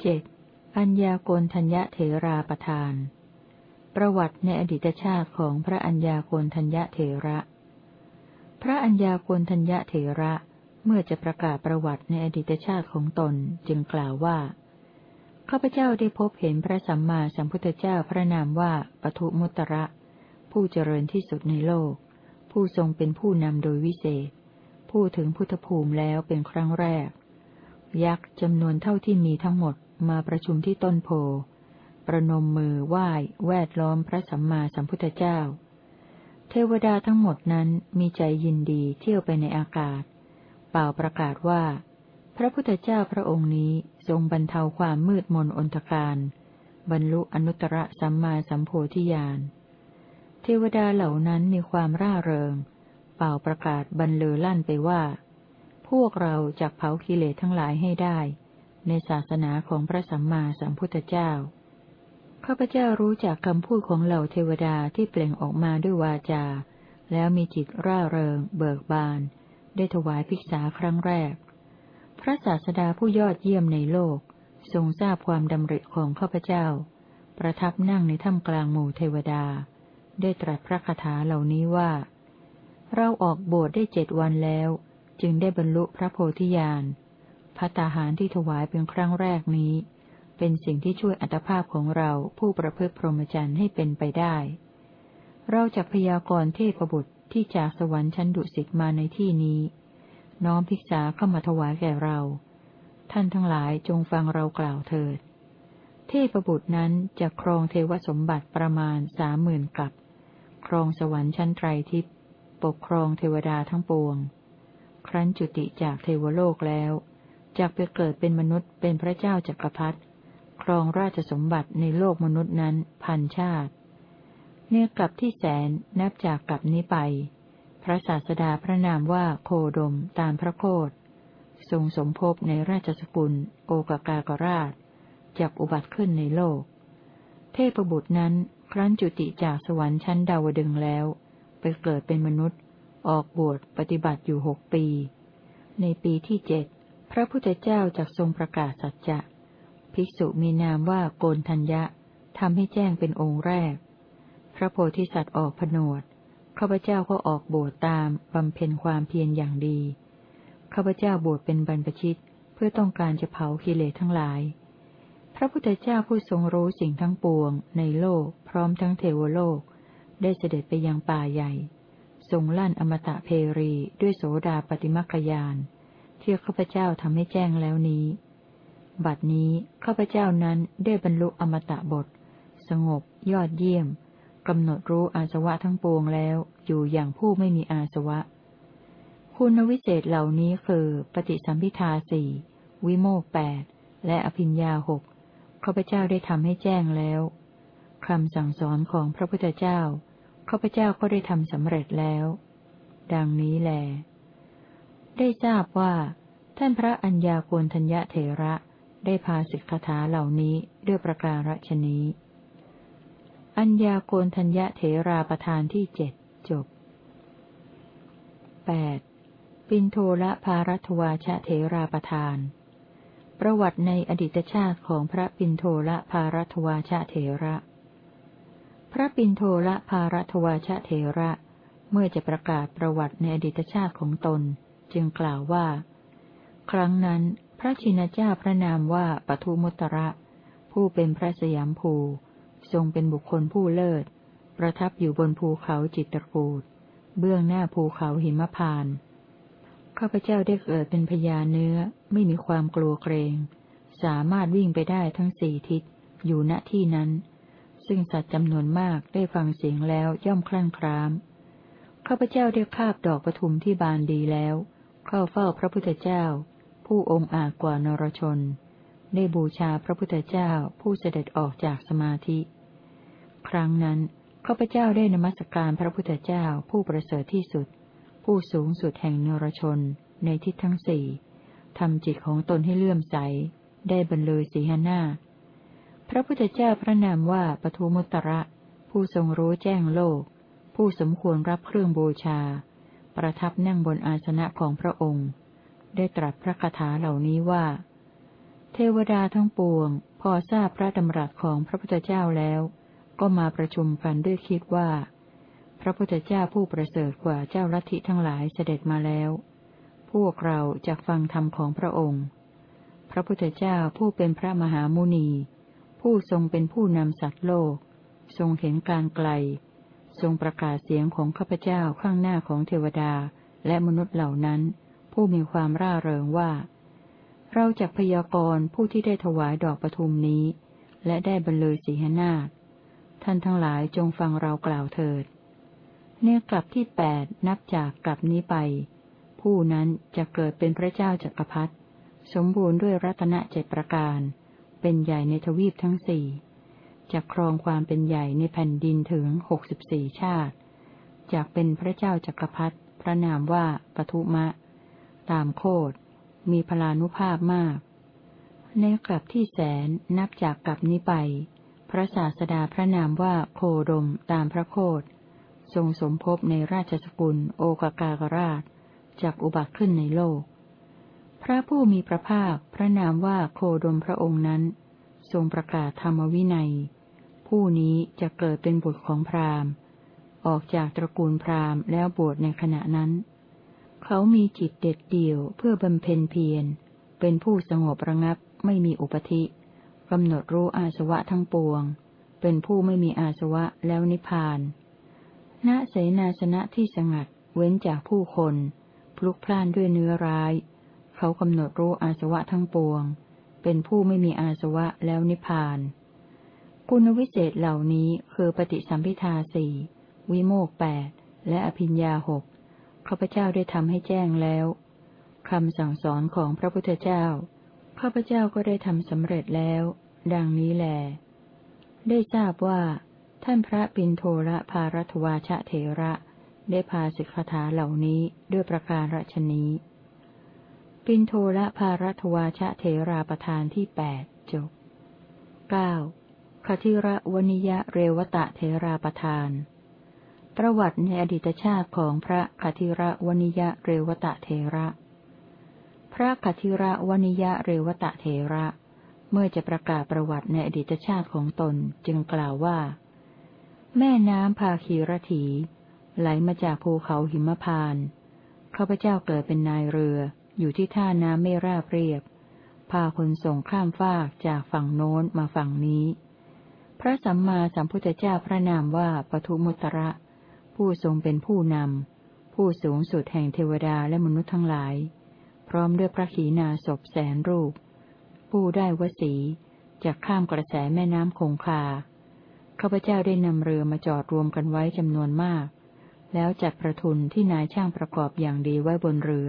เจ็ดอัญญาโกณทัญญเถราประธาน ประวัติในอดีตชาติของพระอัญญาโกณทัญญเถระ พระอัญญาโกณทัญญเถระเมื่อจะประกาศประวัติในอดีตชาติของตนจึงกล่าวว่า ข้าพเจ้าได้พบเห็นพระสัมมาสัมพุทธเจ้าพระนามว่าปทุมุตระ ผู้เจริญที่สุดในโลก ผู้ทรงเป็นผู้นำโดยวิเศษ ผู้ถึงพุทธภูมิแล้วเป็นครั้งแรก ยักษ์จำนวนเท่าที่มีทั้งหมด มาประชุมที่ต้นโพ ประนมมือไหว้แวดล้อมพระสัมมาสัมพุทธเจ้า เทวดาทั้งหมดนั้นมีใจยินดีเที่ยวไปในอากาศ เป่าประกาศว่า พระพุทธเจ้าพระองค์นี้ทรงบรรเทาความมืดมนอนตการบรรลุอนุตตรสัมมาสัมโพธิญาณ เทวดาเหล่านั้นมีความร่าเริง เป่าประกาศบรรลือลั่นไปว่า พวกเราจะเผากิเลสทั้งหลายให้ได้ ในศาสนาของพระสัมมาสัมพุทธเจ้า ข้าพเจ้ารู้จากคำพูดของเหล่าเทวดาที่เปล่งออกมาด้วยวาจา แล้วมีจิตร่าเริง เบิกบาน ได้ถวายภิกษาครั้งแรก พระศาสดาผู้ยอดเยี่ยมในโลก ทรงทราบความดำริของข้าพเจ้า ประทับนั่งในถ้ำกลางหมู่เทวดา ได้ตรัสพระคาถาเหล่านี้ว่า เราออกบวชได้เจ็ดวันแล้ว จึงได้บรรลุพระโพธิญาณ พัตาหารที่ถวายเป็นครั้งแรกนี้ เป็นสิ่งที่ช่วยอัตภาพของเราผู้ประพฤติพรหมจรรย์ให้เป็นไปได้ เราจะพยากรณ์เทพบุตรที่จากสวรรค์ชั้นดุสิตมาในที่นี้ น้อมภิกษาเข้ามาถวายแก่เรา ท่านทั้งหลายจงฟังเรากล่าวเถิด เทพบุตรนั้นจะครองเทวสมบัติประมาณสามหมื่นกับครองสวรรค์ชั้นไตรทิพย์ปกครองเทวดาทั้งปวง ครั้นจุติจากเทวโลกแล้ว จากไปเกิดเป็นมนุษย์เป็นพระเจ้าจักรพรรดิครองราชสมบัติในโลกมนุษย์นั้นพันชาติ เนื่อกลับที่แสนนับจากกลับนี้ไป พระศาสดาพระนามว่าโคดมตามพระโคดทรงสมภพในราชสกุล โอกากากราชจากอุบัติขึ้นในโลก เทพบุตรนั้นครั้นจุติจากสวรรค์ชั้นดาวดึงแล้ว ไปเกิดเป็นมนุษย์ ออกบวชปฏิบัติอยู่หกปี ในปีที่เจ็ด พระพุทธเจ้าจากทรงประกาศสัจจะ ภิกษุมีนามว่าโกนทัญญะทำให้แจ้งเป็นองค์แรก พระโพธิสัตว์ออกผนวดข้าพเจ้าก็ออกบวชตามบำเพ็ญความเพียรอย่างดี ข้าพเจ้าบวชเป็นบรรพชิตเพื่อต้องการจะเผากิเลสทั้งหลาย พระพุทธเจ้าผู้ทรงรู้สิ่งทั้งปวง ในโลกพร้อมทั้งเทวโลก ได้เสด็จไปยังป่าใหญ่ ทรงลั่นอมตะเพรีด้วยโสดาปฏิมัคคยาน ที่ข้าพเจ้าทำให้แจ้งแล้วนี้ บัดนี้ข้าพเจ้านั้นได้บรรลุอมตะบท สงบ ยอดเยี่ยมกำหนดรู้อาสวะทั้งปวงแล้วอยู่อย่างผู้ไม่มีอาสวะ คุณวิเศษเหล่านี้คือปฏิสัมพิทาสี่วิโมกแปดและอภิญญาหกข้าพเจ้าได้ทำให้แจ้งแล้วคำสั่งสอนของพระพุทธเจ้าข้าพเจ้าก็ได้ทำสำเร็จแล้ว ดังนี้แหละ ได้ทราบว่า ท่านพระัญญาโกณทัญญเถระได้พาสิกขาเหล่านี้ด้วยประการฉนี้ อัญญาโกณทัญญเถราประธานที่เจ็ดจบแปดปินโทละภารัตวาชะเถราประธาน ประวัติในอดีตชาติของพระปินโทละภารัตวาชะเถระ พระปินโทละภารัตวาชะเถระ เมื่อจะประกาศประวัติในอดีตชาติของตน จึงกล่าวว่า ครั้งนั้นพระชินเจ้าพระนามว่าปทุมุตระ ผู้เป็นพระสยามภู ทรงเป็นบุคคลผู้เลิศ ประทับอยู่บนภูเขาจิตตกูดเบื้องหน้าภูเขาหิมพานข้าพเจ้าได้เกิดเป็นพญาเนื้อ ไม่มีความกลัวเกรง สามารถวิ่งไปได้ทั้งสี่ทิศอยู่ณที่นั้น ซึ่งสัตว์จำนวนมากได้ฟังเสียงแล้วย่อมคลั่งครามข้าพเจ้าได้คาบดอกประทุมที่บานดีแล้ว เข้าเฝ้าพระพุทธเจ้า ผู้องค์อาจกว่านรชน ได้บูชาพระพุทธเจ้าผู้เสด็จออกจากสมาธิ ครั้งนั้นข้าพเจ้าได้นมัสการพระพุทธเจ้าผู้ประเสริฐที่สุด ผู้สูงสุดแห่งนรชน ในทิศทั้งสี่ทำจิตของตนให้เลื่อมใส ได้บรรเลยสีหน้า พระพุทธเจ้าพระนามว่าปทุมุตระ ผู้ทรงรู้แจ้งโลก ผู้สมควรรับเครื่องบูชา ประทับนั่งบนอาสนะของพระองค์ ได้ตรัสพระคาถาเหล่านี้ว่า เทวดาทั้งปวง พอทราบพระดำรัสของพระพุทธเจ้าแล้ว ก็มาประชุมกันด้วยคิดว่า พระพุทธเจ้าผู้ประเสริฐกว่าเจ้าลัทธิทั้งหลายเสด็จมาแล้ว พวกเราจะฟังธรรมของพระองค์ พระพุทธเจ้าผู้เป็นพระมหามุนี ผู้ทรงเป็นผู้นำสัตว์โลก ทรงเห็นการไกล ทรงประกาศเสียงของข้าพเจ้าข้างหน้าของเทวดาและมนุษย์เหล่านั้น ผู้มีความร่าเริงว่า เราจะพยากรณ์ผู้ที่ได้ถวายดอกปทุมนี้ และได้บรรเลยสีหนาฏท่านทั้งหลายจงฟังเรากล่าวเถิด เนี่ยกลับที่แปดนับจากกลับนี้ไป ผู้นั้นจะเกิดเป็นพระเจ้าจักรพรรดิสมบูรณ์ด้วยรัตนเจ็ดประการ เป็นใหญ่ในทวีปทั้งสี่ จะครองความเป็นใหญ่ในแผ่นดินถึงหกสิบสี่ชาติจากเป็นพระเจ้าจักรพรรดิพระนามว่าปทุมะ ตามโคดมีพลานุภาพมาก ในกลับที่แสนนับจากกลับนี้ไป พระศาสดาพระนามว่าโคดมตามพระโคดทรงสมภพในราชสกุลโอกากากราชจากอุบัติขึ้นในโลก พระผู้มีพระภาคพระนามว่าโคดมพระองค์นั้น ทรงประกาศธรรมวินัย ผู้นี้จะเกิดเป็นบุตรของพราหมณ์ ออกจากตระกูลพราหมณ์แล้วบวชในขณะนั้น เขามีจิตเด็ดเดี่ยวเพื่อบำเพ็ญเพียร เป็นผู้สงบระงับไม่มีอุปธิกำหนดรู้อาสวะทั้งปวง เป็นผู้ไม่มีอาสวะแล้วนิพพาน ณ เสนาสนะที่สงัดเว้นจากผู้คน พลุกพล่านด้วยเนื้อร้าย เขากำหนดรู้อาสวะทั้งปวง เป็นผู้ไม่มีอาสวะแล้วนิพพาน คุณวิเศษเหล่านี้คือปฏิสัมพิทาสี่วิโมกแปดและอภิญญาหกข้าพเจ้าได้ทำให้แจ้งแล้วคำสั่งสอนของพระพุทธเจ้าข้าพเจ้าก็ได้ทำสำเร็จแล้ว ดังนี้แล ได้ทราบว่า ท่านพระปินโทระภารัตวาชะเถระ ได้พาสิกขาเหล่านี้ด้วยประการรชนี้ ปินโทระภารัตวาชะเถราประธานที่แปดจบเก้า คทิระวนิยะเรวตะเถราประธาน ประวัติในอดีตชาติของพระคทิระวนิยะเรวตะเทระ พระคทิระวนิยะเรวตะเทระ เมื่อจะประกาศประวัติในอดีตชาติของตนจึงกล่าวว่า แม่น้ำพาคีรถี ไหลมาจากภูเขาหิมพานข้าพเจ้าเกิดเป็นนายเรืออยู่ที่ท่าน้ำไม่ราบเรียบพาคนส่งข้ามฟากจากฝั่งโน้นมาฝั่งนี้ พระสัมมาสัมพุทธเจ้าพระนามว่าปทุมุตระ ผู้ทรงเป็นผู้นำ ผู้สูงสุดแห่งเทวดาและมนุษย์ทั้งหลาย พร้อมด้วยพระขีณาสพแสนรูป ผู้ได้วสีจากข้ามกระแสแม่น้ำคงคาข้าพเจ้าได้นำเรือมาจอดรวมกันไว้จำนวนมาก แล้วจัดประทุนที่นายช่างประกอบอย่างดีไว้บนเรือ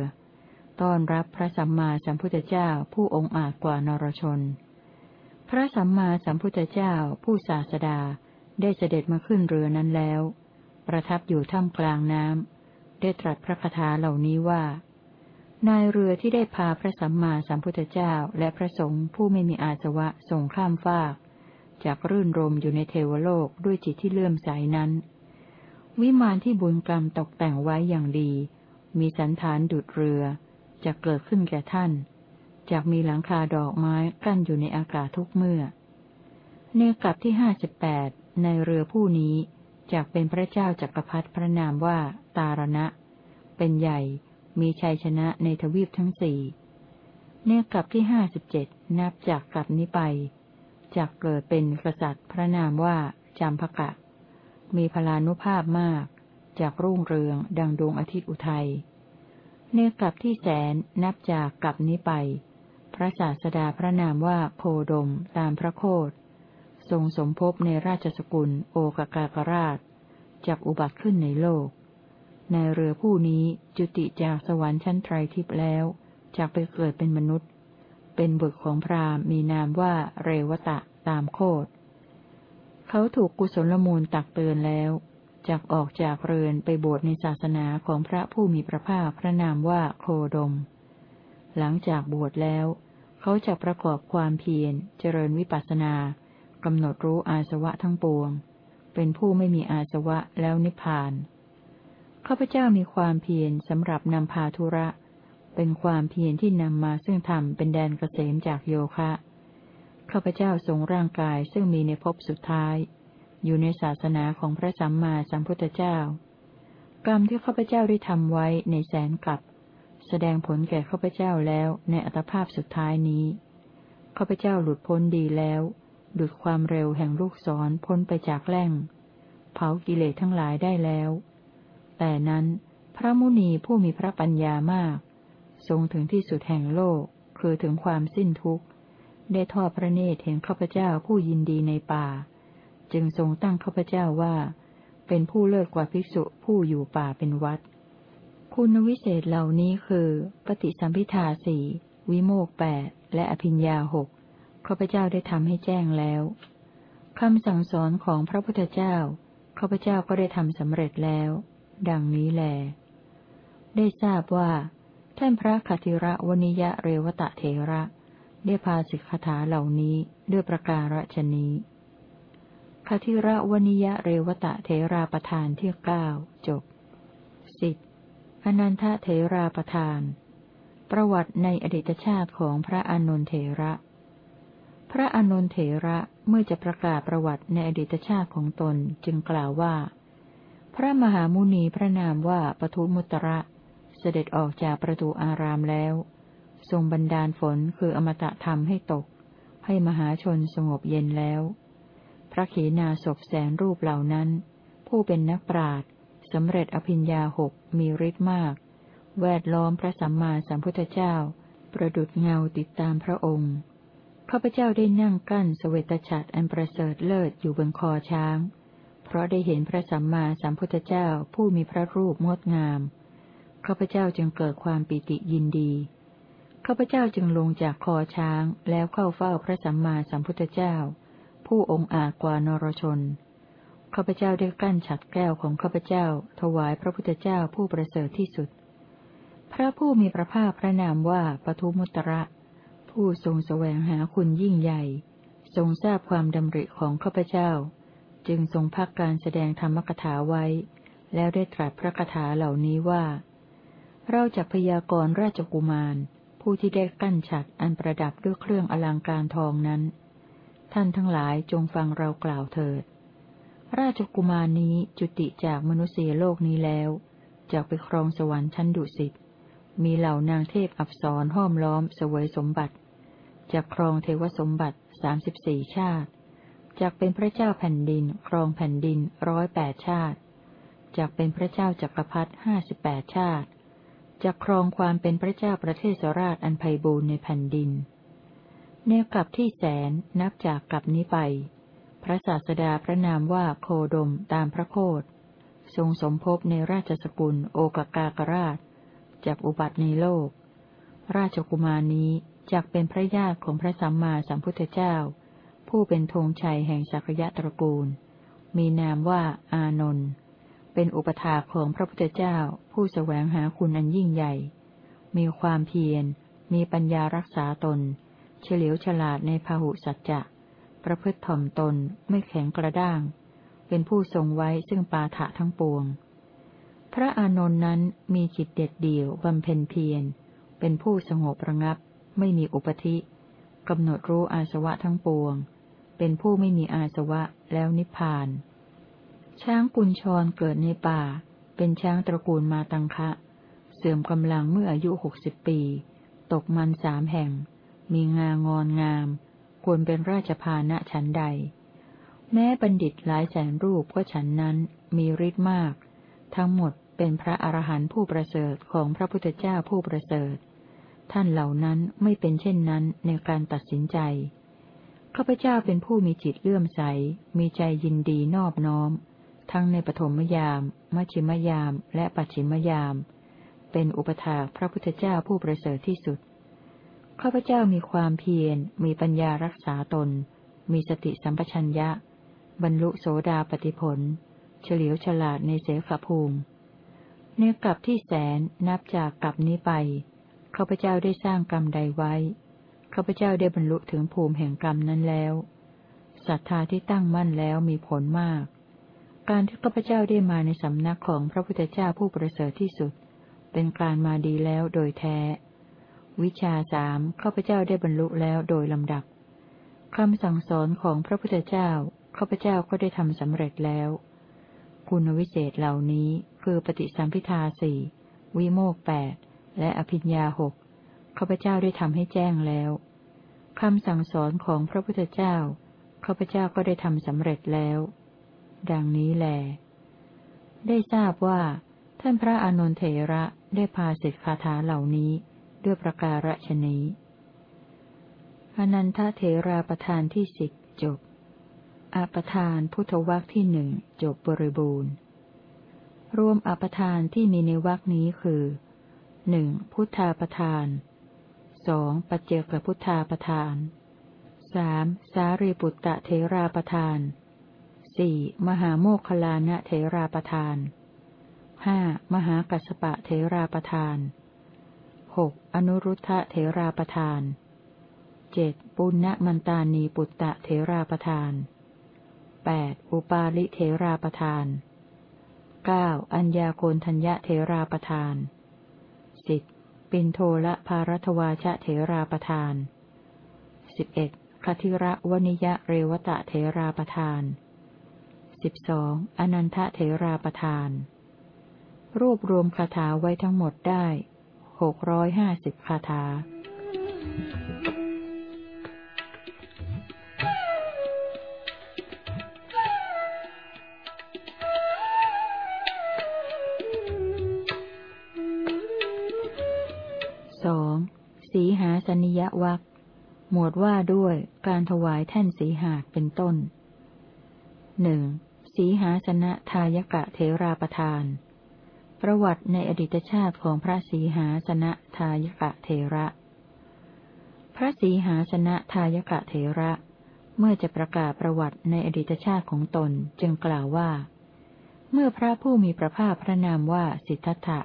ต้อนรับพระสัมมาสัมพุทธเจ้าผู้องค์อาจกว่านรชน พระสัมมาสัมพุทธเจ้าผู้ศาสดาได้เสด็จมาขึ้นเรือนั้นแล้ว ประทับอยู่ท่ามกลางน้ำได้ตรัสพระคาถาเหล่านี้ว่า นายเรือที่ได้พาพระสัมมาสัมพุทธเจ้าและพระสงฆ์ผู้ไม่มีอาสวะส่งข้ามฟาก จากรื่นรมอยู่ในเทวโลกด้วยจิตที่เลื่อมใสนั้น วิมานที่บุญกรรมตกแต่งไว้อย่างดี มีสันฐานดุดเรือจะเกิดขึ้นแก่ท่าน จากมีหลังคาดอกไม้กั้นอยู่ในอากาศทุกเมื่อ เนกลับที่ห้าสิบแปดในเรือผู้นี้จากเป็นพระเจ้าจักรพรรดิพระนามว่าตารณะ เป็นใหญ่ มีชัยชนะในทวีปทั้งสี่เนี่ยกลับที่ห้าสิบเจ็ดนับจากกลับนี้ไปจากเกิดเป็นกษัตริย์พระนามว่าจำพกะ มีพลานุภาพมาก จากรุ่งเรืองดังดวงอาทิตย์อุทัยเนี่ยกลับที่แสนนับจากกลับนี้ไป ระศาสดาพระนามว่าโคดมตามพระโคดทรงสมภพในราชสกุลโอกากากราชจากอุบัติขึ้นในโลก ในเรือผู้นี้จุติจากสวรรค์ชั้นไตรทิพย์แล้วจากไปเกิดเป็นมนุษย์ เป็นบุตรของพราหมณ์มีนามว่าเรวตะตามโคดเขาถูกกุศลมูลตักเตือนแล้วจากออกจากเรือนไปบวชในศาสนาของพระผู้มีพระภาคพระนามว่าโคดม หลังจากบวชแล้ว เขาจะประกอบความเพียร เจริญวิปัสสนากำหนดรู้อาสวะทั้งปวง เป็นผู้ไม่มีอาสวะแล้วนิพพาน ข้าพเจ้ามีความเพียรสำหรับนำพาธุระ เป็นความเพียรที่นำมาซึ่งธรรมเป็นแดนเกษมจากโยคะ ข้าพเจ้าทรงร่างกายซึ่งมีในภพสุดท้าย อยู่ในศาสนาของพระสัมมาสัมพุทธเจ้า กรรมที่ข้าพเจ้าได้ทำไว้ในแสนกลับ แสดงผลแก่ข้าพเจ้าแล้วในอัตภาพสุดท้ายนี้ ข้าพเจ้าหลุดพ้นดีแล้ว หลุดความเร็วแห่งลูกศรพ้นไปจากแหล่ง เผากิเลสทั้งหลายได้แล้ว แต่นั้นพระมุนีผู้มีพระปัญญามาก ทรงถึงที่สุดแห่งโลก คือถึงความสิ้นทุกข์ ได้ทอดพระเนตรเห็นข้าพเจ้าผู้ยินดีในป่า จึงทรงตั้งข้าพเจ้าว่า เป็นผู้เลิศกว่าภิกษุผู้อยู่ป่าเป็นวัด คุณวิเศษเหล่านี้คือ ปฏิสัมพิทาสี่วิโมกแปดและอภิญญาหกข้าพเจ้าได้ทำให้แจ้งแล้วคำสั่งสอนของพระพุทธเจ้าข้าพเจ้าก็ได้ทำสำเร็จแล้ว ดังนี้แล ได้ทราบว่า ท่านพระคติระวนิยะเรวตะเถระ ได้พาสิกขาเหล่านี้ด้วยประการฉนี้คติระวนิยะเรวตะเถราประธานที่เก้าจบสิบ อนันทเถราประธาน ประวัติในอดีตชาติของพระอานนทเถระ พระอานนทเถระเมื่อจะประกาศประวัติในอดีตชาติของตนจึงกล่าวว่า พระมหามุนีพระนามว่าปทุมุตระเสด็จออกจากประตูอารามแล้ว ทรงบันดาลฝนคืออมตะธรรมให้ตก ให้มหาชนสงบเย็นแล้ว พระขีณาศพแสนรูปเหล่านั้น ผู้เป็นนักปราชญ์ สำเร็จอภิญญาหกมีฤทธิ์มาก แวดล้อมพระสัมมาสัมพุทธเจ้า ประดุดเงาติดตามพระองค์ข้าพเจ้าได้นั่งกั้นสเวตฉัตรอันประเสริฐเลิศอยู่บนคอช้าง เพราะได้เห็นพระสัมมาสัมพุทธเจ้าผู้มีพระรูปงดงามข้าพเจ้าจึงเกิดความปิติยินดีข้าพเจ้าจึงลงจากคอช้างแล้วเข้าเฝ้าพระสัมมาสัมพุทธเจ้า ผู้องค์อาจกว่านรชน ข้าพเจ้าได้กั้นฉัดแก้วของข้าพเจ้า ถวายพระพุทธเจ้าผู้ประเสริฐที่สุด พระผู้มีพระภาคพระนามว่าปทุมุตระ ผู้ทรงแสวงหาคุณยิ่งใหญ่ ทรงทราบความดำริของข้าพเจ้า จึงทรงพักการแสดงธรรมกถาไว้ แล้วได้ตรัสพระคถาเหล่านี้ว่า เราจะพยากรราชกุมาร ผู้ที่ได้กั้นฉัดอันประดับด้วยเครื่องอลังการทองนั้น ท่านทั้งหลายจงฟังเรากล่าวเถิด ราชกุมารนี้จุติจากมนุษยโลกนี้แล้วจากไปครองสวรรค์ชั้นดุสิต มีเหล่านางเทพอับสรห้อมล้อมเสวยสมบัติจากครองเทวสมบัติสามสิบสี่ชาติจากเป็นพระเจ้าแผ่นดิน ครองแผ่นดินร้อยแปดชาติจากเป็นพระเจ้าจักรพรรดิห้าสิบแปดชาติจากครองความเป็นพระเจ้าประเทศราชอันไพบูรณ์ในแผ่นดินเนกลับที่แสนนับจากกลับนี้ไป พระศาสดาพระนามว่าโคดมตามพระโคดทรงสมภพในราชสกุลโอกากากราชจากอุบัติในโลก ราชกุมารนี้จักเป็นพระญาติของพระสัมมาสัมพุทธเจ้า ผู้เป็นธงชัยแห่งสักยะตระกูล มีนามว่าอานนท์เป็นอุปถาของพระพุทธเจ้า ผู้แสวงหาคุณอันยิ่งใหญ่ มีความเพียร มีปัญญารักษาตน เฉลียวฉลาดในพหุสัจจะ ประพฤติถ่อมตน ไม่แข็งกระด้าง เป็นผู้ทรงไว้ซึ่งปาฐะทั้งปวง พระอานนท์นั้นมีจิตเด็ดเดี่ยวบำเพ็ญเพียร เป็นผู้สงบระงับ ไม่มีอุปธิกำหนดรู้อาสวะทั้งปวง เป็นผู้ไม่มีอาสวะแล้วนิพพาน ช้างกุญชรเกิดในป่า เป็นช้างตระกูลมาตังคะ เสื่อมกำลังเมื่ออายุหกสิบปี ตกมันสามแห่ง มีงางอนงาม ควรเป็นราชพานะฉันใด แม้บัณฑิตหลายแสนรูปก็ฉันนั้นมีฤทธิ์มาก ทั้งหมดเป็นพระอรหันต์ผู้ประเสริฐของพระพุทธเจ้าผู้ประเสริฐ ท่านเหล่านั้นไม่เป็นเช่นนั้นในการตัดสินใจข้าพเจ้าเป็นผู้มีจิตเลื่อมใส มีใจยินดีนอบน้อม ทั้งในปฐมยาม มัชิมยาม และปัจฉิมยาม เป็นอุปถาพระพุทธเจ้าผู้ประเสริฐที่สุด ข้าพเจ้ามีความเพียร มีปัญญารักษาตน มีสติสัมปชัญญะ บรรลุโสดาปติผล เฉลียวฉลาดในเสขภูมิ เนื้อกลับที่แสนนับจากกลับนี้ไปข้าพเจ้าได้สร้างกรรมใดไว้ข้าพเจ้าได้บรรลุถึงภูมิแห่งกรรมนั้นแล้วศรัทธาที่ตั้งมั่นแล้วมีผลมาก การที่ข้าพเจ้าได้มาในสำนักของพระพุทธเจ้าผู้ประเสริฐที่สุด เป็นการมาดีแล้วโดยแท้ วิชาสามข้าพเจ้าได้บรรลุแล้วโดยลำดับคำสั่งสอนของพระพุทธเจ้าข้าพเจ้าก็ได้ทำสำเร็จแล้ว คุณวิเศษเหล่านี้คือปฏิสัมพิทาสี่วิโมกแปดและอภิญญาหกข้าพเจ้าได้ทำให้แจ้งแล้วคำสั่งสอนของพระพุทธเจ้าข้าพเจ้าก็ได้ทำสำเร็จแล้ว ดังนี้แล ได้ทราบว่า ท่านพระอานนทเถระได้พาสิทธคาถาเหล่านี้ ด้วยประการฉนี้อนันทเถราประธานที่สิบจบอประธานพุทธวักที่หนึ่งจบบริบูรณ์ รวมอประธานที่มีในวักนี้คือหนึ่งพุทธาประธานสองปัจเจกพุทธาประธานสามสารีปุตตะเทราประธานสี่มหาโมคคลานะเทราประธานห้ามหากัสปะเทราประธาน หกอนุรุทธะเทราประธานเจ็ดปุณณมันตานีปุตตะเทราประธานแปดอุปาลิเทราประธานเก้าอัญญาโกนทัญญะเทราประธานสิบปินโทละภารัตวาชะเทราประธานสิบเอ็ดคทิระวนิยะเรวตะเทราประธานสิบสองอนันทะเทราประธาน รวบรวมคาถาไว้ทั้งหมดได้ หกร้อยห้าสิบคาถาสองสีหาสนิยวัคหมวดว่าด้วยการถวายแท่นสีหาเป็นต้นหนึ่งสีหาสนะทายกะเทราประทาน ประวัติในอดีตชาติของพระสีหาสนะทายกะเทระ พระสีหาสนะทายกะเทระ เมื่อจะประกาศประวัติในอดีตชาติของตนจึงกล่าวว่า เมื่อพระผู้มีพระภาคพระนามว่าสิทธัตถะ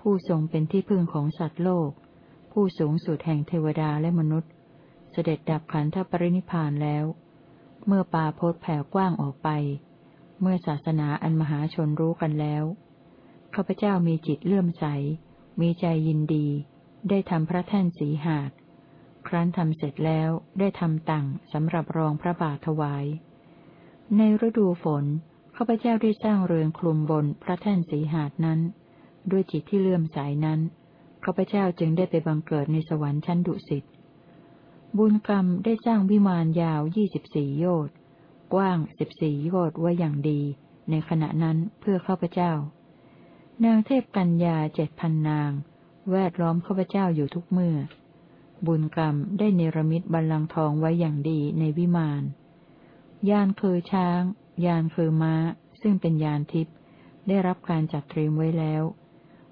ผู้ทรงเป็นที่พึ่งของสัตว์โลก ผู้สูงสุดแห่งเทวดาและมนุษย์ เสด็จดับขันธปรินิพานแล้ว เมื่อปาโพธแผ่กว้างออกไป เมื่อศาสนาอันมหาชนรู้กันแล้ว ข้าพเจ้ามีจิตเลื่อมใส มีใจยินดี ได้ทำพระแท่นสีหาดครั้นทำเสร็จแล้วได้ทำตั่งสำหรับรองพระบาทถวาย ในฤดูฝนข้าพเจ้าได้สร้างเรือนคลุมบนพระแท่นสีหาดนั้น ด้วยจิตที่เลื่อมใสนั้นข้าพเจ้าจึงได้ไปบังเกิดในสวรรค์ชั้นดุสิตบุญกรรมได้สร้างวิมานยาวยี่สิบสี่โยชน์กว้างสิบสี่โยชน์ไว้อย่างดี ในขณะนั้นเพื่อข้าพเจ้า นางเทพกัญญาเจ็ดพันนาง แวดล้อมข้าพเจ้าอยู่ทุกเมื่อ บุญกรรมได้เนรมิตบัลลังก์ทองไว้อย่างดีในวิมาน ยานคือช้าง ยานคือม้า ซึ่งเป็นยานทิพย์ได้รับการจัดเตรียมไว้แล้ว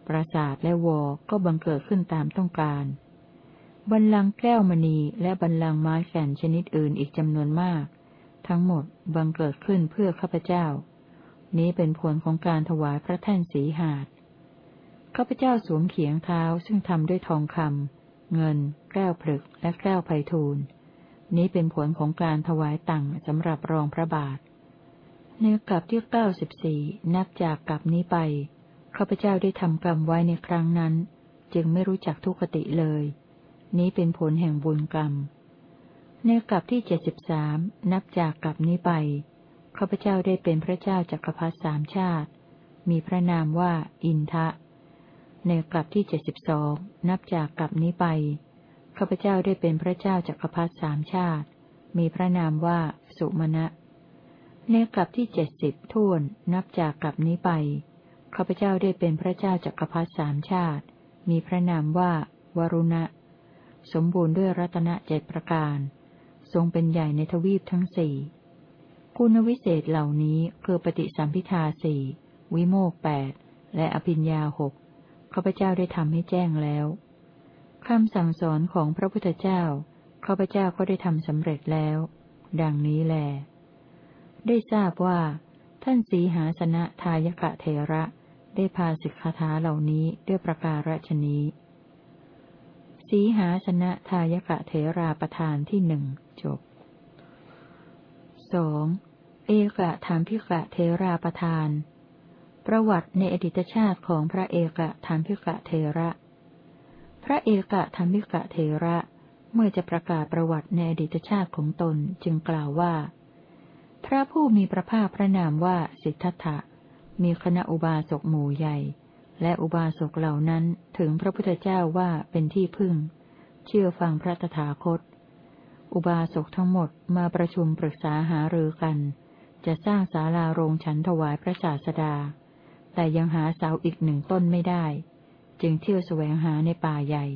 ปราสาทและวอก็บังเกิดขึ้นตามต้องการ บัลลังก์แก้วมณีและบัลลังก์ไม้แก่นชนิดอื่นอีกจำนวนมาก ทั้งหมดบังเกิดขึ้นเพื่อข้าพเจ้า นี้เป็นผลของการถวายพระแท่นสีหาดข้าพเจ้าสวมเขียงเท้าซึ่งทำด้วยทองคำเงิน แก้วผลึกและแก้วไพทูลนี้เป็นผลของการถวายตังสำหรับรองพระบาท ในกลับที่เก้าสิบสี่นับจากกลับนี้ไปข้าพเจ้าได้ทำกรรมไว้ในครั้งนั้น จึงไม่รู้จักทุกขติเลย นี้เป็นผลแห่งบุญกรรม ในกลับที่เจ็ดสิบสามนับจากกลับนี้ไป ข้าพเจ้าได้เป็นพระเจ้าจักรพรรดิสามชาติ มีพระนามว่า อินทะ ในกลับที่เจ็ดสิบสองนับจากกลับนี้ไป ข้าพเจ้าได้เป็นพระเจ้าจักรพรรดิสามชาติ มีพระนามว่าสุมาณะ ในกลับที่เจ็ดสิบท่วนนับจากกลับนี้ไป ข้าพเจ้าได้เป็นพระเจ้าจักรพรรดิสามชาติ มีพระนามว่าวรุณะ สมบูรณ์ด้วยรัตนเจ็ดประการ ทรงเป็นใหญ่ในทวีปทั้งสี่ คุณวิเศษเหล่านี้คือปฏิสัมพิทาสี่วิโมกแปดและอภิญญาหกข้าพเจ้าได้ทำให้แจ้งแล้วคำสั่งสอนของพระพุทธเจ้าข้าพเจ้าก็ได้ทำสำเร็จแล้ว ดังนี้แล ได้ทราบว่า ท่านสีหาสนะทายกะเทระได้พาสิกขาถาเหล่านี้ด้วยประการฉนี้ สีหาสนะทายกะเถราประธานที่หนึ่งจบสอง เอกะธรรมพิกะเทราประธาน ประวัติในอดีตชาติของพระเอกธรรมพิกะเทระ พระเอกธรรมพิกะเทระเมื่อจะประกาศประวัติในอดีตชาติของตนจึงกล่าวว่า พระผู้มีพระภาคพระนามว่าสิทธัตถะมีคณะอุบาสกหมู่ใหญ่ และอุบาสกเหล่านั้นถึงพระพุทธเจ้าว่าเป็นที่พึ่ง เชื่อฟังพระตถาคต อุบาสกทั้งหมดมาประชุมปรึกษาหารือกัน จะสร้างศาลาโรงฉันถวายพระศาสดา แต่ยังหาเสาอีกหนึ่งต้นไม่ได้ จึงเที่ยวแสวงหาในป่าใหญ่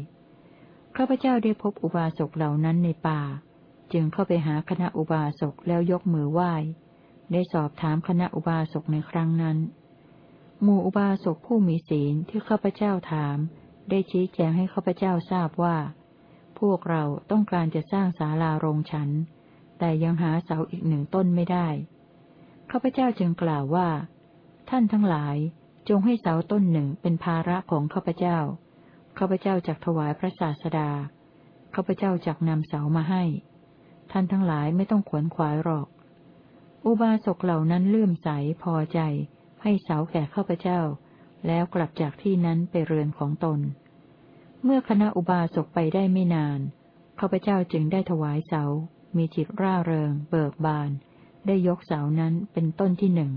ข้าพเจ้าได้พบอุบาสกเหล่านั้นในป่า จึงเข้าไปหาคณะอุบาสกแล้วยกมือไหว้ ได้สอบถามคณะอุบาสกในครั้งนั้น หมู่อุบาสกผู้มีศีลที่ข้าพเจ้าถาม ได้ชี้แจงให้ข้าพเจ้าทราบว่า พวกเราต้องการจะสร้างศาลาโรงฉันแต่ยังหาเสาอีกหนึ่งต้นไม่ได้ ข้าพเจ้าจึงกล่าวว่า ท่านทั้งหลาย จงให้เสาต้นหนึ่งเป็นภาระของข้าพเจ้า ข้าพเจ้าจักถวายพระศาสดา ข้าพเจ้าจักนำเสามาให้ ท่านทั้งหลายไม่ต้องขวนขวายหรอก อุบาสกเหล่านั้นเลื่อมใสพอใจ ให้เสาแก่ข้าพเจ้า แล้วกลับจากที่นั้นไปเรือนของตน เมื่อคณะอุบาสกไปได้ไม่นาน ข้าพเจ้าจึงได้ถวายเสา มีจิตร่าเริง เบิกบาน ได้ยกเสานั้นเป็นต้นที่หนึ่ง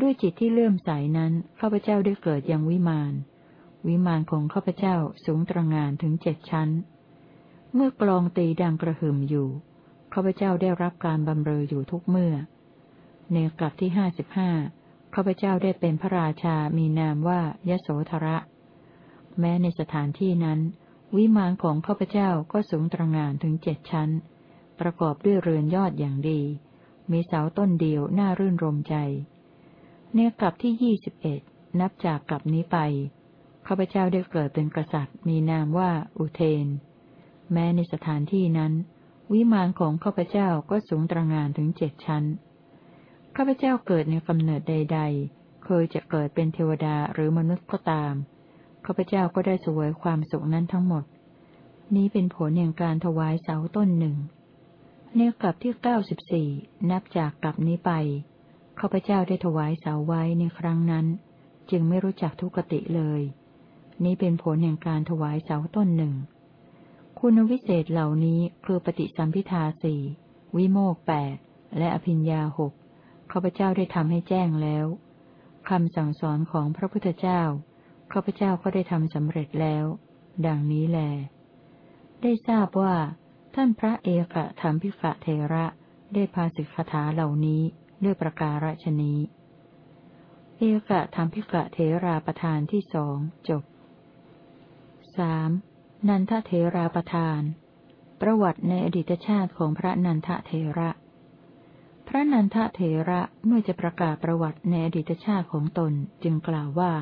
ด้วยจิตที่เลื่อมใสนั้นข้าพเจ้าได้เกิดยังวิมานวิมานของข้าพเจ้าสูงตระงานถึงเจ็ดชั้น เมื่อกลองตีดังกระหึ่มอยู่ข้าพเจ้าได้รับการบำเรออยู่ทุกเมื่อ ในกลับที่ห้าสิบห้าข้าพเจ้าได้เป็นพระราชามีนามว่ายโสธระ แม้ในสถานที่นั้น วิมานของข้าพเจ้าก็สูงตระงานถึงเจ็ดชั้น ประกอบด้วยเรือนยอดอย่างดี มีเสาต้นเดียวน่ารื่นรมใจในกลับที่ยี่สิบเอ็ดนับจากกลับนี้ไปข้าพเจ้าได้เกิดเป็นกษัตริย์ มีนามว่าอุเทน แม้ในสถานที่นั้น วิมานของข้าพเจ้าก็สูงตระงานถึงเจ็ดชั้นข้าพเจ้าเกิดในกำเนิดใด ๆ เคยจะเกิดเป็นเทวดาหรือมนุษย์ก็ตามข้าพเจ้าก็ได้สวยความสุขนั้นทั้งหมด นี้เป็นผลแห่งการถวายเสาต้นหนึ่ง เนกลับที่เก้าสิบสี่นับจากกลับนี้ไปข้าพเจ้าได้ถวายเสาไว้ในครั้งนั้น จึงไม่รู้จักทุกติเลย นี้เป็นผลแห่งการถวายเสาต้นหนึ่ง คุณวิเศษเหล่านี้คือปฏิสัมพิทาสี่วิโมกแปดและอภิญญาหกข้าพเจ้าได้ทำให้แจ้งแล้วคำสั่งสอนของพระพุทธเจ้าข้าพเจ้าก็ได้ทำสำเร็จแล้ว ดังนี้แล ได้ทราบว่า ท่านพระเอกธรรมพิกะเทระได้พาสิกขาเหล่านี้ด้วยประการฉนี้ เอกธรรมพิกะเทราประธานที่สองจบสามนันทเทราประทาน ประวัติในอดีตชาติของพระนันทเทระ พระนันทเทระเมื่อจะประกาศประวัติในอดีตชาติของตนจึงกล่าวว่า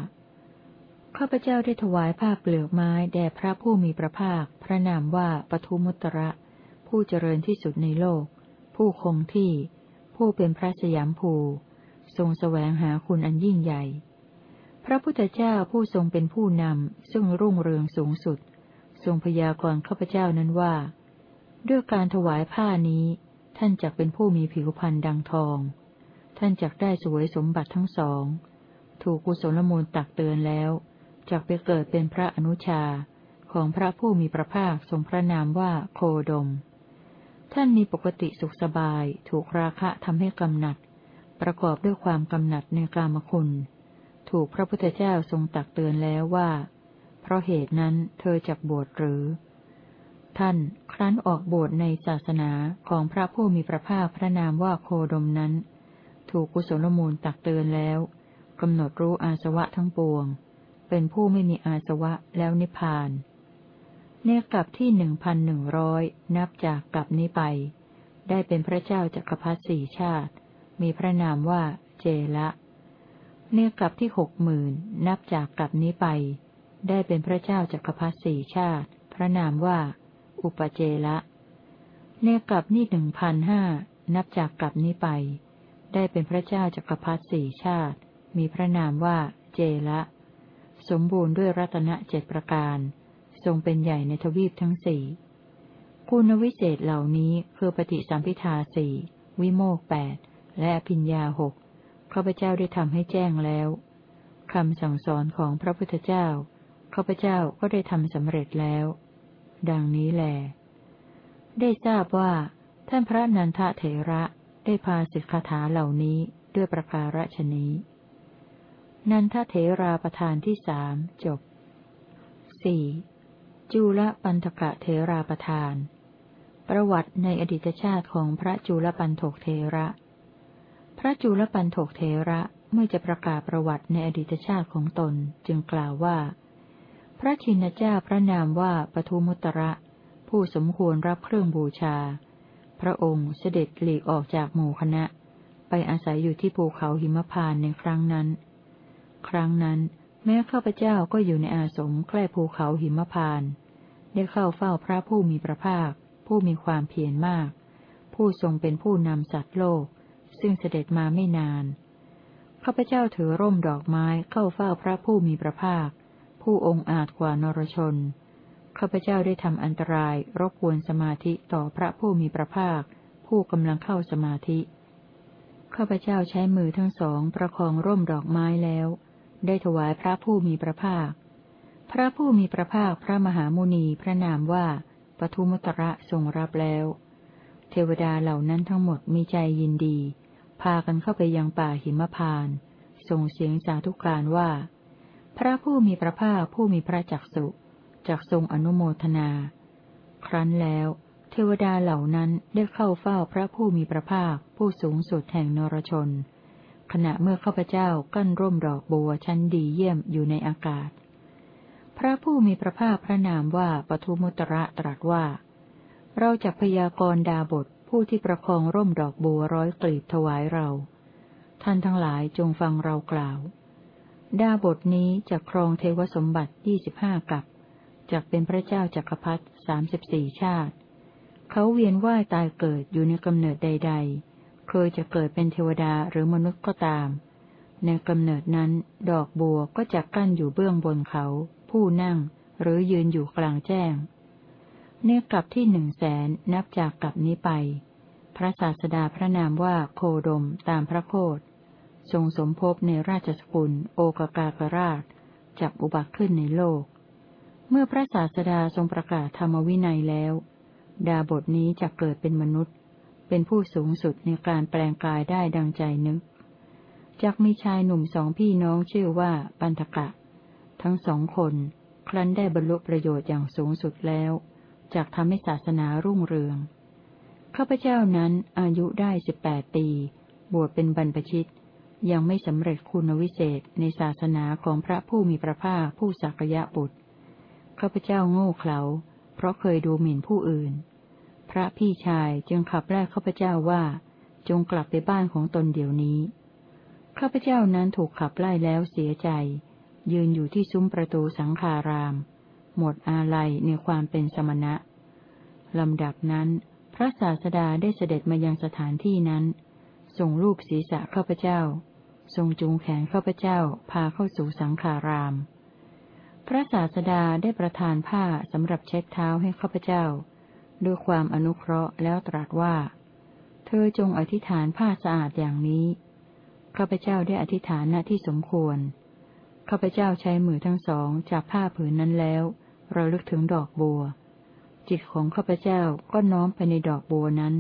ข้าพเจ้าได้ถวายผ้าเปลือกไม้แด่พระผู้มีพระภาค พระนามว่าปทุมุตระ ผู้เจริญที่สุดในโลก ผู้คงที่ ผู้เป็นพระสยามภู ทรงสแสวงหาคุณอันยิ่งใหญ่ พระพุทธเจ้าผู้ทรงเป็นผู้นำ ซึ่งรุ่งเรืองสูงสุด ทรงพยากรณ์ข้าพเจ้านั้นว่า ด้วยการถวายผ้านี้ ท่านจักเป็นผู้มีผิวพรรณดังทอง ท่านจักได้สวยสมบัติทั้งสอง ถูกกุศลมูลตักเตือนแล้ว จักไปเกิดเป็นพระอนุชา ของพระผู้มีพระภาคทรงพระนามว่าโคดม ท่านมีปกติสุขสบายถูกราคะทำให้กำหนัด ประกอบด้วยความกำหนัดในกามคุณ ถูกพระพุทธเจ้าทรงตักเตือนแล้วว่า เพราะเหตุนั้นเธอจักบวชหรือ ท่านครั้นออกบวชในศาสนาของพระผู้มีพระภาคพระนามว่าโคดมนั้น ถูกกุศลมูลตักเตือนแล้วกำหนดรู้อาสวะทั้งปวง เป็นผู้ไม่มีอาสวะแล้วนิพพานเนกลับที่หนึ่งพันหนึ่งร้อยนับจากกลับนี้ไป ได้เป็นพระเจ้าจักรพรรดิสี่ชาติ มีพระนามว่าเจละเนกลับที่หกหมื่นนับจากกลับนี้ไป ได้เป็นพระเจ้าจักรพรรดิสี่ชาติ พระนามว่า อุปเจละเนกลับนี่หนึ่งพันห้านับจากกลับนี้ไป ได้เป็นพระเจ้าจักรพรรดิสี่ชาติ มีพระนามว่าเจละ สมบูรณ์ด้วยรัตนเจ็ดประการ ทรงเป็นใหญ่ในทวีปทั้งสี่คุณวิเศษเหล่านี้คือปฏิสัมพิทาสี่วิโมกแปดและพิญญาหกข้าพเจ้าได้ทำให้แจ้งแล้วคำสั่งสอนของพระพุทธเจ้าข้าพเจ้าก็ได้ทำสำเร็จแล้ว ดังนี้แล ได้ทราบว่า ท่านพระนันทเถระได้พาสิกขาถาเหล่านี้ด้วยประการฉนี้ นันทเถราประธานที่สามจบสี่จุลปันธกะเถราประธาน ประวัติในอดีตชาติของพระจุลปันโทกเถระ พระจุลปันโทกเถระเมื่อจะประกาศประวัติในอดีตชาติของตนจึงกล่าวว่า พระชินเจ้าพระนามว่าปทุมุตระ ผู้สมควรรับเครื่องบูชา พระองค์เสด็จหลีกออกจากหมู่คณะ ไปอาศัยอยู่ที่ภูเขาหิมพานในครั้งนั้น ครั้งนั้น แม้ข้าพเจ้าก็อยู่ในอาสมใกล้ภูเขาหิมพาน ได้เข้าเฝ้าพระผู้มีพระภาค ผู้มีความเพียรมาก ผู้ทรงเป็นผู้นำสัตว์โลก ซึ่งเสด็จมาไม่นานข้าพเจ้าถือร่มดอกไม้เข้าเฝ้าพระผู้มีพระภาค ผู้องค์อาจกว่านรชนข้าพเจ้าได้ทำอันตรายรบกวนสมาธิต่อพระผู้มีพระภาค ผู้กำลังเข้าสมาธิข้าพเจ้าใช้มือทั้งสองประคองร่มดอกไม้แล้ว ได้ถวายพระผู้มีพระภาค พระผู้มีพระภาคพระมหามุนีพระนามว่าปทุมุตระทรงรับแล้ว เทวดาเหล่านั้นทั้งหมดมีใจยินดี พากันเข้าไปยังป่าหิมพาน ส่งเสียงสาธุการว่า พระผู้มีพระภาคผู้มีพระจักสุจักทรงอนุโมทนา ครั้นแล้ว เทวดาเหล่านั้นได้เข้าเฝ้าพระผู้มีพระภาคผู้สูงสุดแห่งนรชน ขณะเมื่อข้าพเจ้ากั้นร่มดอกบัวชั้นดีเยี่ยมอยู่ในอากาศ พระผู้มีพระภาคพระนามว่าปทุมุตระตรัสว่า เราจะพยากรดาบทผู้ที่ประคองร่มดอกบัวร้อยกลีบถวายเรา ท่านทั้งหลายจงฟังเรากล่าว ดาบทนี้จะครองเทวสมบัติยี่สิบห้ากับจากเป็นพระเจ้าจักรพรรดิสามสิบสี่ชาติ เขาเวียนว่ายตายเกิดอยู่ในกำเนิดใด ๆ เคยจะเกิดเป็นเทวดาหรือมนุษย์ก็ตาม ในกำเนิดนั้น ดอกบัวก็จะกั้นอยู่เบื้องบนเขา ผู้นั่ง หรือยืนอยู่กลางแจ้ง เนื้อกลับที่หนึ่งแสนนับจากกลับนี้ไป พระศาสดาพระนามว่าโคดมตามพระโคดทรงสมภพในราชสกุล โอกากากราชจับอุบัติขึ้นในโลก เมื่อพระศาสดาทรงประกาศธรรมวินัยแล้ว ดาบทนี้จะเกิดเป็นมนุษย์ เป็นผู้สูงสุดในการแปลงกายได้ดังใจนึกจากมีชายหนุ่มสองพี่น้องชื่อว่าปันทกะ ทั้งสองคน ครั้นได้บรรลุประโยชน์อย่างสูงสุดแล้วจากทำให้ศาสนารุ่งเรืองข้าพเจ้านั้นอายุได้สิบแปดปี บวชเป็นบรรพชิต ยังไม่สำเร็จคุณวิเศษในศาสนาของพระผู้มีพระภาคผู้สักยะบุตรข้าพเจ้าโง่เขลาเพราะเคยดูหมิ่นผู้อื่น พระพี่ชายจึงขับไล่ข้าพเจ้าว่า จงกลับไปบ้านของตนเดี๋ยวนี้ข้าพเจ้านั้นถูกขับไล่แล้วเสียใจ ยืนอยู่ที่ซุ้มประตูสังฆาราม หมดอาลัยในความเป็นสมณะลำดับนั้น พระศาสดาได้เสด็จมายังสถานที่นั้นทรงรูปศีรษะข้าพเจ้า ทรงจูงแขนข้าพเจ้าพาเข้าสู่สังขาราม พระศาสดาได้ประทานผ้าสำหรับเช็ดเท้าให้ข้าพเจ้า ด้วยความอนุเคราะห์แล้วตรัสว่า เธอจงอธิษฐานผ้าสะอาดอย่างนี้ ข้าพเจ้าได้อธิษฐานณที่สมควร ข้าพเจ้าใช้มือทั้งสองจับผ้าผืนนั้นแล้วเราลึกถึงดอกบัว จิตของข้าพเจ้าก็น้อมไปในดอกบัวนั้น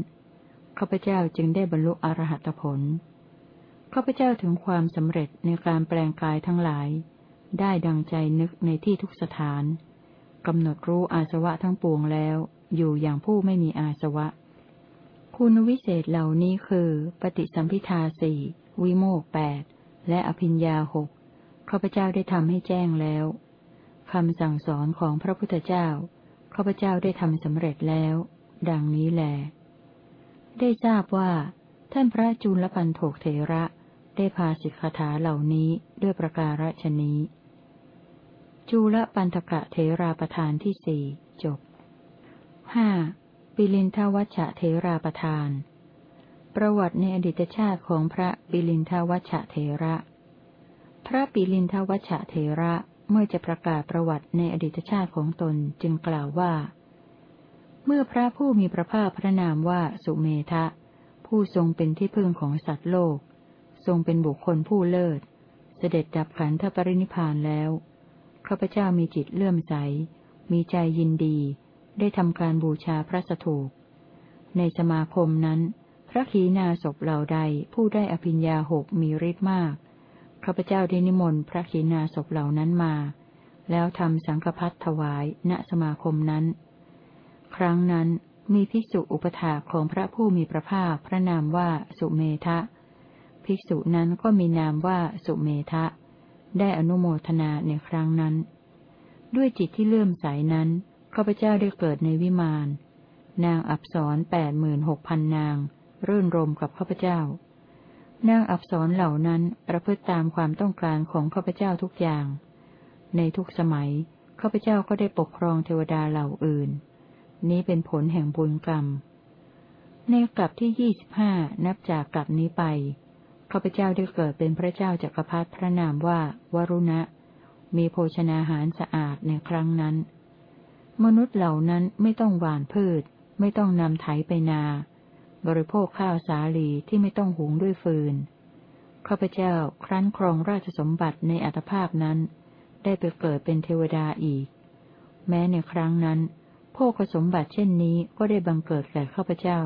ข้าพเจ้าจึงได้บรรลุอรหัตผล ข้าพเจ้าถึงความสำเร็จในการแปลงกายทั้งหลาย ได้ดังใจนึกในที่ทุกสถานกำหนดรู้อาสวะทั้งปวงแล้ว อยู่อย่างผู้ไม่มีอาสวะ คุณวิเศษเหล่านี้คือ ปฏิสัมพิทาสี่วิโมกแปดและอภิญญาหกข้าพเจ้าได้ทำให้แจ้งแล้วคำสั่งสอนของพระพุทธเจ้าข้าพเจ้าได้ทำสำเร็จแล้ว ดังนี้แหลได้ทราบว่า ท่านพระจุลปันโถกเถระได้พาสิกขาถาเหล่านี้ด้วยประการฉนี้ จุลปันธกะเถราประธานที่สี่จบ ห้าปิลินทวัชเถราประธาน ประวัติในอดีตชาติของพระปิลินทวัชเถระ พระปิลินทวัชเถระเมื่อจะประกาศประวัติในอดีตชาติของตนจึงกล่าวว่า เมื่อพระผู้มีพระภาคพระนามว่าสุเมทะ ผู้ทรงเป็นที่พึ่งของสัตว์โลก ทรงเป็นบุคคลผู้เลิศ เสด็จดับขันธปรินิพานแล้วข้าพเจ้ามีจิตเลื่อมใส มีใจยินดี ได้ทำการบูชาพระสถูป ในสมาคมนั้น พระขีณาศพเหล่าใดผู้ได้อภิญญาหกมีฤทธิ์มาก ข้าพเจ้าได้นิมนต์พระขีณาศพเหล่านั้นมา แล้วทำสังฆพัดถวายณสมาคมนั้น ครั้งนั้นมีภิกษุอุปถาของพระผู้มีพระภาคพระนามว่าสุเมทะ ภิกษุนั้นก็มีนามว่าสุเมทะ ได้อนุโมทนาในครั้งนั้น ด้วยจิตที่เลื่อมใสนั้น ข้าพเจ้าได้เกิดในวิมานนางอับสรแปดหมื่นหกพันนาง รื่นรมกับข้าพเจ้า นางอับสรเหล่านั้นประพฤติตามความต้องการของข้าพเจ้าทุกอย่าง ในทุกสมัยข้าพเจ้าก็ได้ปกครองเทวดาเหล่าอื่น นี้เป็นผลแห่งบุญกรรม ในกลับที่ยี่สิบห้านับจากกลับนี้ไปข้าพเจ้าได้เกิดเป็นพระเจ้าจากักรพรรดิพระนามว่าวรุณะ มีโภชนาหารสะอาดในครั้งนั้น มนุษย์เหล่านั้นไม่ต้องหว่านพืช ไม่ต้องนำไถไปนา บริโภคข้าวสาลีที่ไม่ต้องหุงด้วยฟืนข้าพเจ้าครั้นครองราชสมบัติในอัตภาพนั้น ได้ไปเกิดเป็นเทวดาอีก แม้ในครั้งนั้นภคสมบัติเช่นนี้ก็ได้บังเกิดแก่ข้าพเจ้า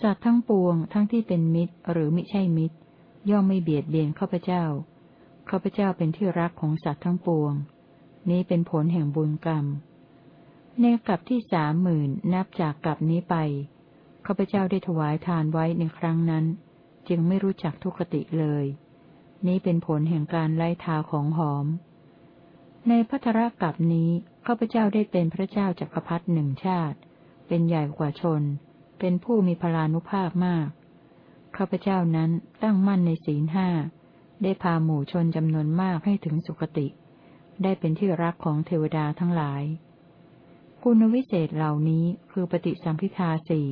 สัตว์ทั้งปวงทั้งที่เป็นมิตรหรือมิใช่มิตร ย่อมไม่เบียดเบียนข้าพเจ้าข้าพเจ้าเป็นที่รักของสัตว์ทั้งปวง นี้เป็นผลแห่งบุญกรรม ในกลับที่สามหมื่นนับจากกลับนี้ไปข้าพเจ้าได้ถวายทานไว้ในครั้งนั้น จึงไม่รู้จักทุกขติเลย นี้เป็นผลแห่งการไล่ทาของหอม ในพัทรกับนี้ข้าพเจ้าได้เป็นพระเจ้าจักรพรรดิหนึ่งชาติ เป็นใหญ่กว่าชน เป็นผู้มีพลานุภาพมากข้าพเจ้านั้นตั้งมั่นในศีลห้าได้พาหมู่ชนจำนวนมากให้ถึงสุคติ ได้เป็นที่รักของเทวดาทั้งหลาย คุณวิเศษเหล่านี้คือปฏิสัมพิทาสี่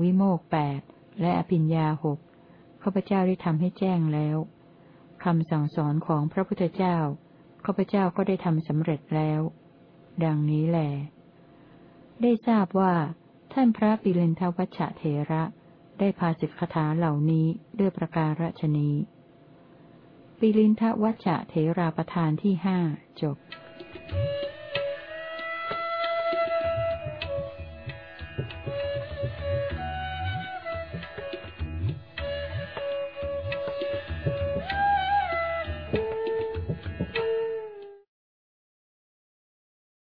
วิโมกแปดและอภิญญาหกข้าพเจ้าได้ทำให้แจ้งแล้วคำสั่งสอนของพระพุทธเจ้าข้าพเจ้าก็ได้ทำสำเร็จแล้ว ดังนี้แหลได้ทราบว่า ท่านพระปิเรนทวัชเถระได้พาสิกขาเหล่านี้ด้วยประการฉนี้ปิลินทวัชเถราประธานที่ห้าจบ Thank you.